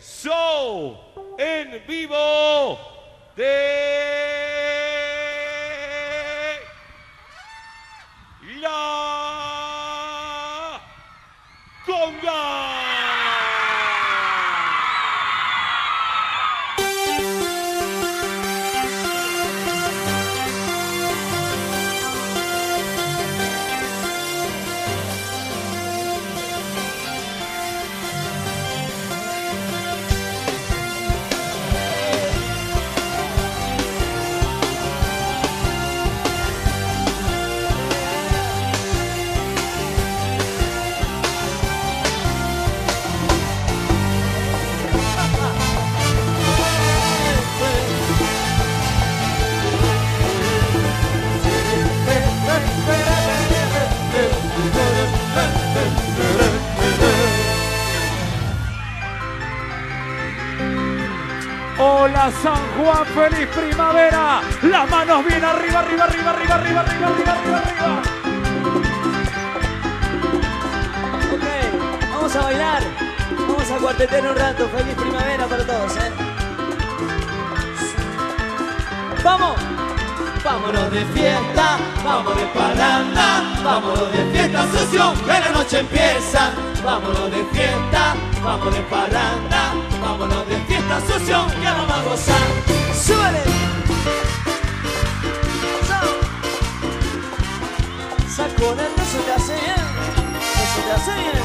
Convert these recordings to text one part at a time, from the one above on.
show en vivo de Hola San Juan, feliz primavera. Las manos bien arriba, arriba, arriba, arriba, arriba, arriba, arriba, arriba, arriba. Ok, vamos a bailar. Vamos a cuartetear un rato. Feliz primavera para todos, ¿eh? ¡Vamos! Vámonos de fiesta, vámonos de parranda, vámonos de fiesta sucio, que la noche empieza. Vámonos de fiesta, vámonos de parranda, vámonos de fiesta sucio, Colombia.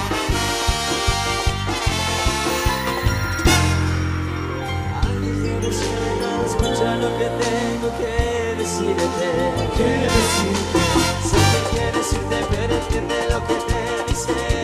Escucha lo que tengo que decirte, que decirte. Si te quieres pero entiende lo que te dice.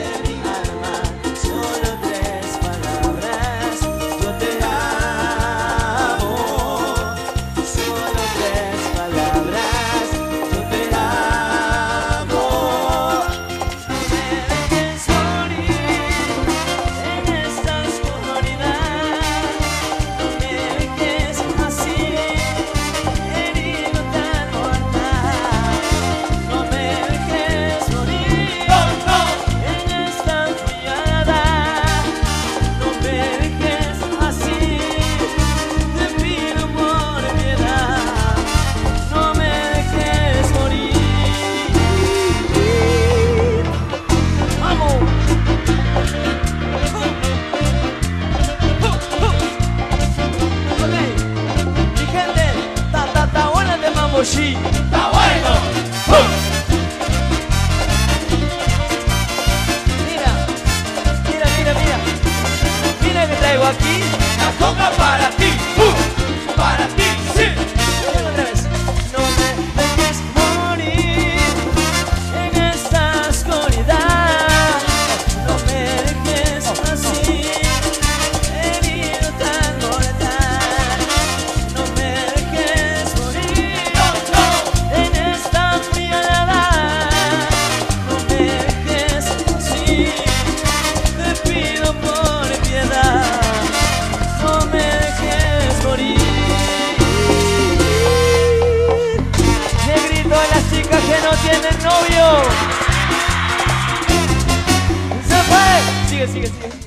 Mamoshi. ¡Está bueno! Mira, mira, mira, mira. Mira que traigo aquí. La conga no tienen novio. Se fue. Sigue, sigue, sigue.